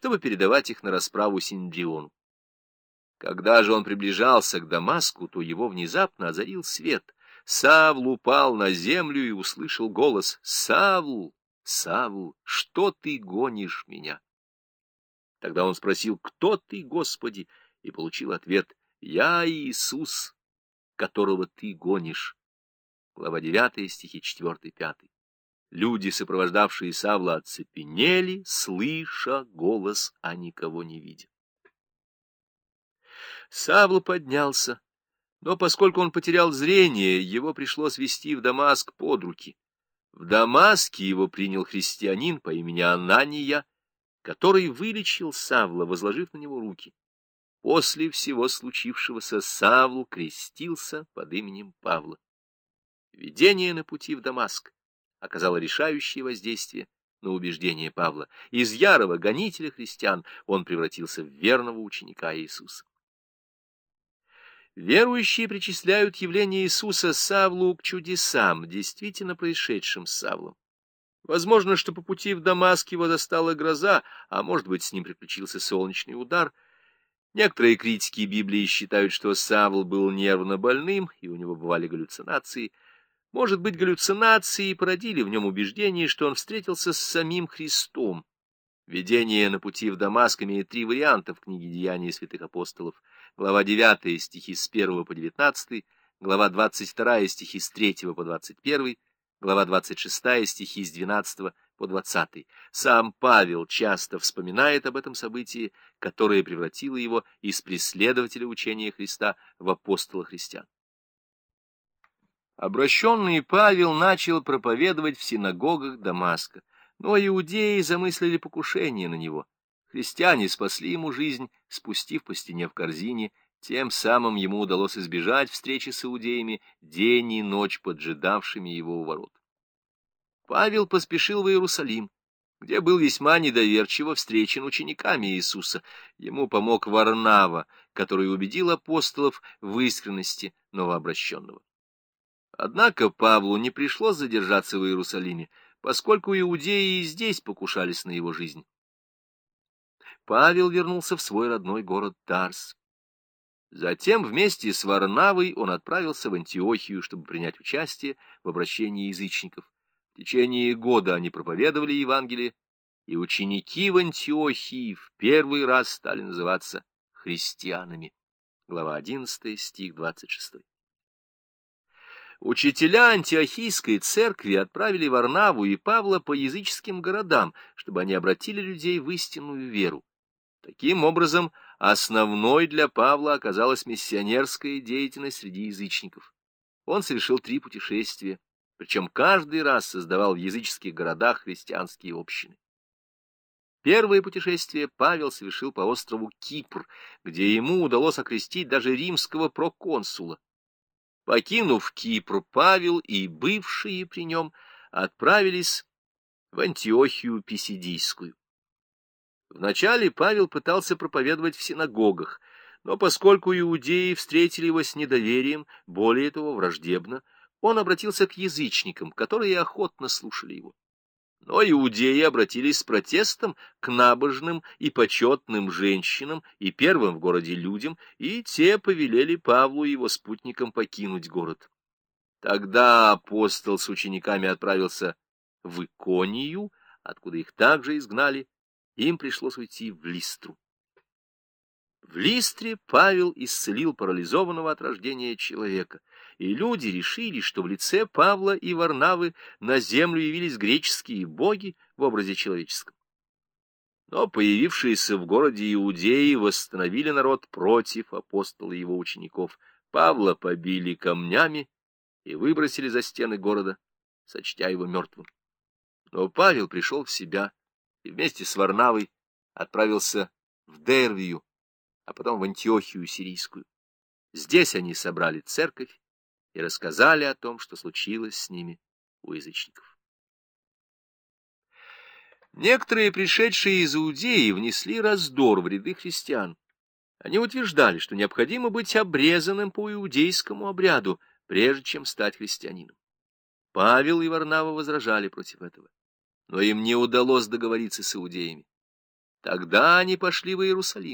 чтобы передавать их на расправу Синдриону. Когда же он приближался к Дамаску, то его внезапно озарил свет. Савл упал на землю и услышал голос «Савл, Савл, что ты гонишь меня?» Тогда он спросил «Кто ты, Господи?» и получил ответ «Я Иисус, которого ты гонишь». Глава 9, стихи 4-5. Люди, сопровождавшие Савла, оцепенели, слыша голос, а никого не видя. Савл поднялся, но поскольку он потерял зрение, его пришлось вести в Дамаск под руки. В Дамаске его принял христианин по имени Анания, который вылечил Савла, возложив на него руки. После всего случившегося Савл крестился под именем Павла. Видение на пути в Дамаск оказало решающее воздействие на убеждение Павла. Из ярого гонителя христиан он превратился в верного ученика Иисуса. Верующие причисляют явление Иисуса Савлу к чудесам, действительно происшедшим с Савлом. Возможно, что по пути в Дамаск его застала гроза, а может быть, с ним приключился солнечный удар. Некоторые критики Библии считают, что Савл был нервно больным, и у него бывали галлюцинации. Может быть, галлюцинации породили в нем убеждение, что он встретился с самим Христом. Видение на пути в Дамаск имеет три варианта в книге «Деяния святых апостолов» глава 9 стихи с 1 по 19, глава 22 стихи с 3 по 21, глава 26 стихи с 12 по 20. Сам Павел часто вспоминает об этом событии, которое превратило его из преследователя учения Христа в апостола христиан. Обращенный Павел начал проповедовать в синагогах Дамаска, но иудеи замыслили покушение на него — Христиане спасли ему жизнь, спустив по стене в корзине, тем самым ему удалось избежать встречи с иудеями, день и ночь поджидавшими его у ворот. Павел поспешил в Иерусалим, где был весьма недоверчиво встречен учениками Иисуса. Ему помог Варнава, который убедил апостолов в искренности новообращенного. Однако Павлу не пришлось задержаться в Иерусалиме, поскольку иудеи и здесь покушались на его жизнь. Павел вернулся в свой родной город Тарс. Затем вместе с Варнавой он отправился в Антиохию, чтобы принять участие в обращении язычников. В течение года они проповедовали Евангелие, и ученики в Антиохии в первый раз стали называться христианами. Глава 11, стих 26. Учителя антиохийской церкви отправили Варнаву и Павла по языческим городам, чтобы они обратили людей в истинную веру. Таким образом, основной для Павла оказалась миссионерская деятельность среди язычников. Он совершил три путешествия, причем каждый раз создавал в языческих городах христианские общины. Первое путешествие Павел совершил по острову Кипр, где ему удалось окрестить даже римского проконсула. Покинув Кипр, Павел и бывшие при нем отправились в Антиохию Писидийскую. Вначале Павел пытался проповедовать в синагогах, но поскольку иудеи встретили его с недоверием, более того, враждебно, он обратился к язычникам, которые охотно слушали его. Но иудеи обратились с протестом к набожным и почетным женщинам и первым в городе людям, и те повелели Павлу и его спутникам покинуть город. Тогда апостол с учениками отправился в Иконию, откуда их также изгнали, им пришлось уйти в Листру. В Листре Павел исцелил парализованного от рождения человека, и люди решили, что в лице Павла и Варнавы на землю явились греческие боги в образе человеческом. Но появившиеся в городе иудеи восстановили народ против апостола и его учеников. Павла побили камнями и выбросили за стены города, сочтя его мертвым. Но Павел пришел в себя и вместе с Варнавой отправился в Дервию, а потом в Антиохию сирийскую. Здесь они собрали церковь и рассказали о том, что случилось с ними у язычников. Некоторые пришедшие из Иудеи внесли раздор в ряды христиан. Они утверждали, что необходимо быть обрезанным по иудейскому обряду, прежде чем стать христианином. Павел и Варнава возражали против этого но им не удалось договориться с иудеями. Тогда они пошли в Иерусалим.